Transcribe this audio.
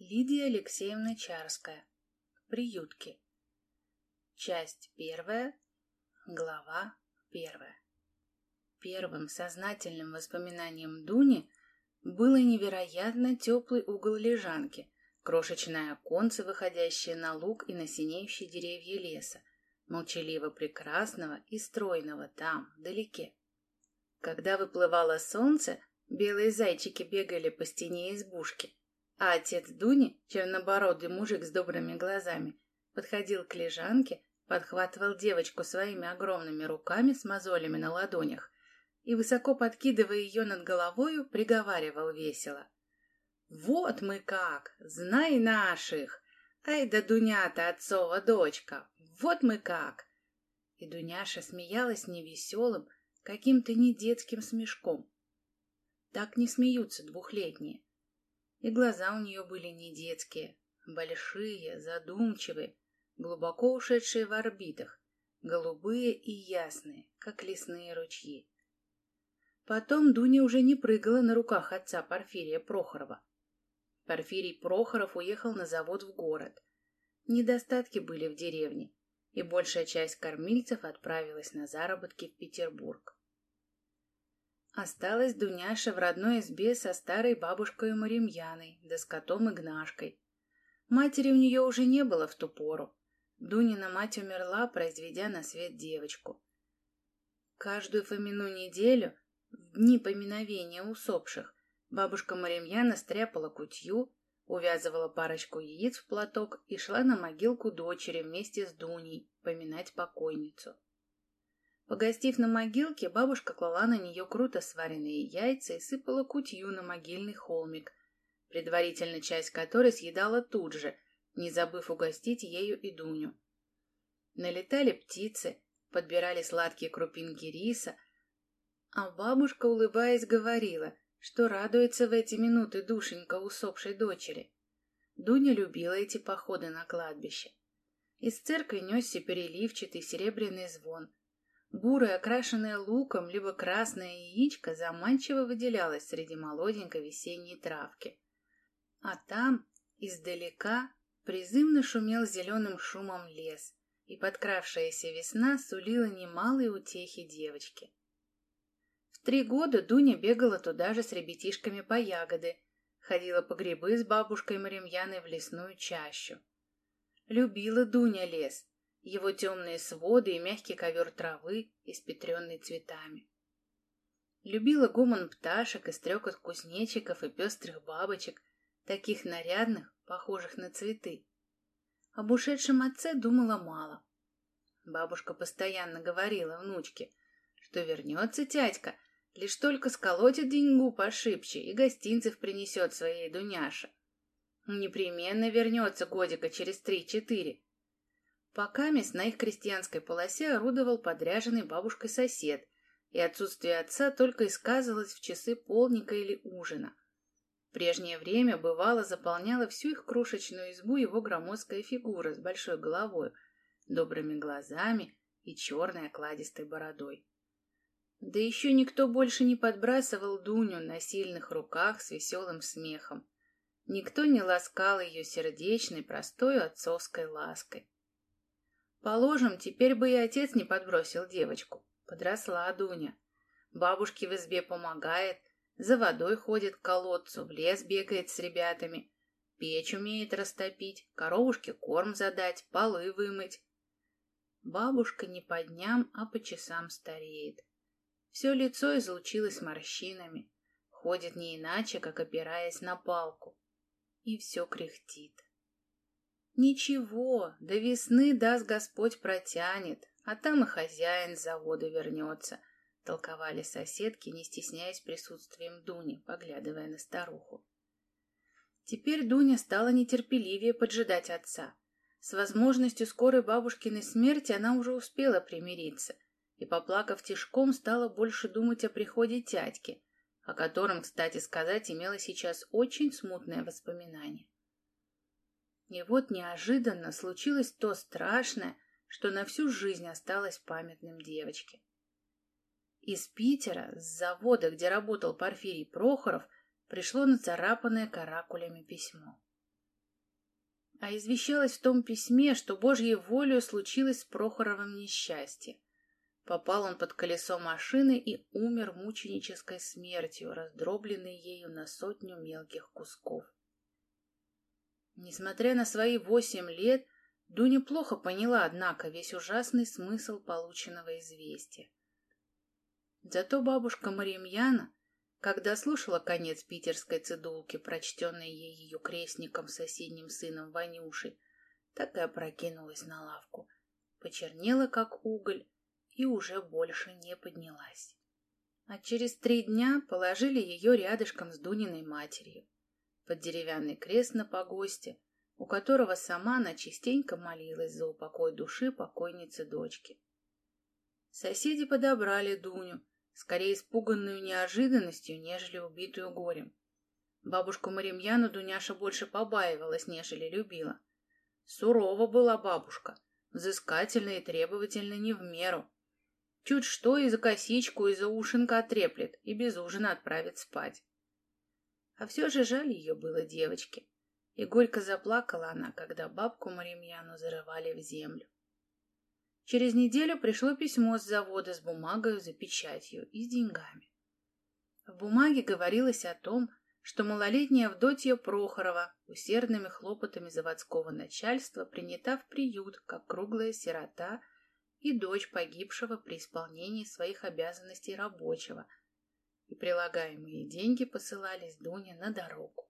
Лидия Алексеевна Чарская. Приютки. Часть первая. Глава первая. Первым сознательным воспоминанием Дуни было невероятно теплый угол лежанки, крошечное оконце, выходящее на луг и на синеющие деревья леса, молчаливо прекрасного и стройного там, вдалеке. Когда выплывало солнце, белые зайчики бегали по стене избушки, а отец Дуни, чернобородый мужик с добрыми глазами, подходил к лежанке, подхватывал девочку своими огромными руками с мозолями на ладонях и, высоко подкидывая ее над головою, приговаривал весело. «Вот мы как! Знай наших! Ай да Дунята, отцова дочка! Вот мы как!» И Дуняша смеялась невеселым, каким-то недетским смешком. Так не смеются двухлетние. И глаза у нее были не детские, большие, задумчивые, глубоко ушедшие в орбитах, голубые и ясные, как лесные ручьи. Потом Дуня уже не прыгала на руках отца Порфирия Прохорова. Порфирий Прохоров уехал на завод в город. Недостатки были в деревне, и большая часть кормильцев отправилась на заработки в Петербург. Осталась Дуняша в родной избе со старой бабушкой Маримьяной, да с котом Игнашкой. Матери у нее уже не было в ту пору. Дунина мать умерла, произведя на свет девочку. Каждую Фомину неделю, в дни поминовения усопших, бабушка Маримьяна стряпала кутью, увязывала парочку яиц в платок и шла на могилку дочери вместе с Дуней поминать покойницу. Погостив на могилке, бабушка клала на нее круто сваренные яйца и сыпала кутью на могильный холмик, предварительно часть которой съедала тут же, не забыв угостить ею и Дуню. Налетали птицы, подбирали сладкие крупинки риса, а бабушка, улыбаясь, говорила, что радуется в эти минуты душенька усопшей дочери. Дуня любила эти походы на кладбище. Из церкви несся переливчатый серебряный звон — Бурое, окрашенное луком, либо красное яичко заманчиво выделялось среди молоденькой весенней травки. А там, издалека, призывно шумел зеленым шумом лес, и подкравшаяся весна сулила немалые утехи девочки. В три года Дуня бегала туда же с ребятишками по ягоды, ходила по грибы с бабушкой Маримьяной в лесную чащу. Любила Дуня лес, его темные своды и мягкий ковер травы, испетренный цветами. Любила гуман пташек и стрекот кузнечиков и пестрых бабочек, таких нарядных, похожих на цветы. Об ушедшем отце думала мало. Бабушка постоянно говорила внучке, что вернется тятька, лишь только сколотит деньгу пошибче и гостинцев принесет своей Дуняше. Непременно вернется годика через три-четыре, Пока мест на их крестьянской полосе орудовал подряженный бабушкой сосед, и отсутствие отца только и сказывалось в часы полника или ужина. В прежнее время бывало заполняла всю их крошечную избу его громоздкая фигура с большой головой, добрыми глазами и черной окладистой бородой. Да еще никто больше не подбрасывал Дуню на сильных руках с веселым смехом. Никто не ласкал ее сердечной, простой отцовской лаской. Положим, теперь бы и отец не подбросил девочку. Подросла Дуня. Бабушке в избе помогает, за водой ходит к колодцу, в лес бегает с ребятами, печь умеет растопить, коровушке корм задать, полы вымыть. Бабушка не по дням, а по часам стареет. Все лицо излучилось морщинами, ходит не иначе, как опираясь на палку, и все кряхтит. Ничего, до весны даст Господь протянет, а там и хозяин с завода вернется, толковали соседки, не стесняясь присутствием Дуни, поглядывая на старуху. Теперь Дуня стала нетерпеливее поджидать отца. С возможностью скорой бабушкиной смерти она уже успела примириться и, поплакав тишком, стала больше думать о приходе тятьки, о котором, кстати сказать, имела сейчас очень смутное воспоминание. И вот неожиданно случилось то страшное, что на всю жизнь осталось памятным девочке. Из Питера, с завода, где работал Порфирий Прохоров, пришло нацарапанное каракулями письмо. А извещалось в том письме, что Божьей волею случилось с Прохоровым несчастье. Попал он под колесо машины и умер мученической смертью, раздробленный ею на сотню мелких кусков. Несмотря на свои восемь лет, Дуня плохо поняла, однако, весь ужасный смысл полученного известия. Зато бабушка Маримьяна, когда слушала конец питерской цедулки, прочтенной ей ее крестником, соседним сыном Ванюшей, так и опрокинулась на лавку, почернела, как уголь, и уже больше не поднялась. А через три дня положили ее рядышком с Дуниной матерью, под деревянный крест на погосте, у которого сама она частенько молилась за упокой души покойницы дочки. Соседи подобрали Дуню, скорее испуганную неожиданностью, нежели убитую горем. Бабушку Маримьяну Дуняша больше побаивалась, нежели любила. Сурова была бабушка, взыскательна и требовательна не в меру. Чуть что и за косичку, и за ушинка отреплет, и без ужина отправит спать. А все же жаль ее было девочке. И горько заплакала она, когда бабку Маримьяну зарывали в землю. Через неделю пришло письмо с завода с бумагой за печатью и с деньгами. В бумаге говорилось о том, что малолетняя Авдотья Прохорова усердными хлопотами заводского начальства принята в приют, как круглая сирота и дочь погибшего при исполнении своих обязанностей рабочего, и прилагаемые деньги посылались Дуне на дорогу.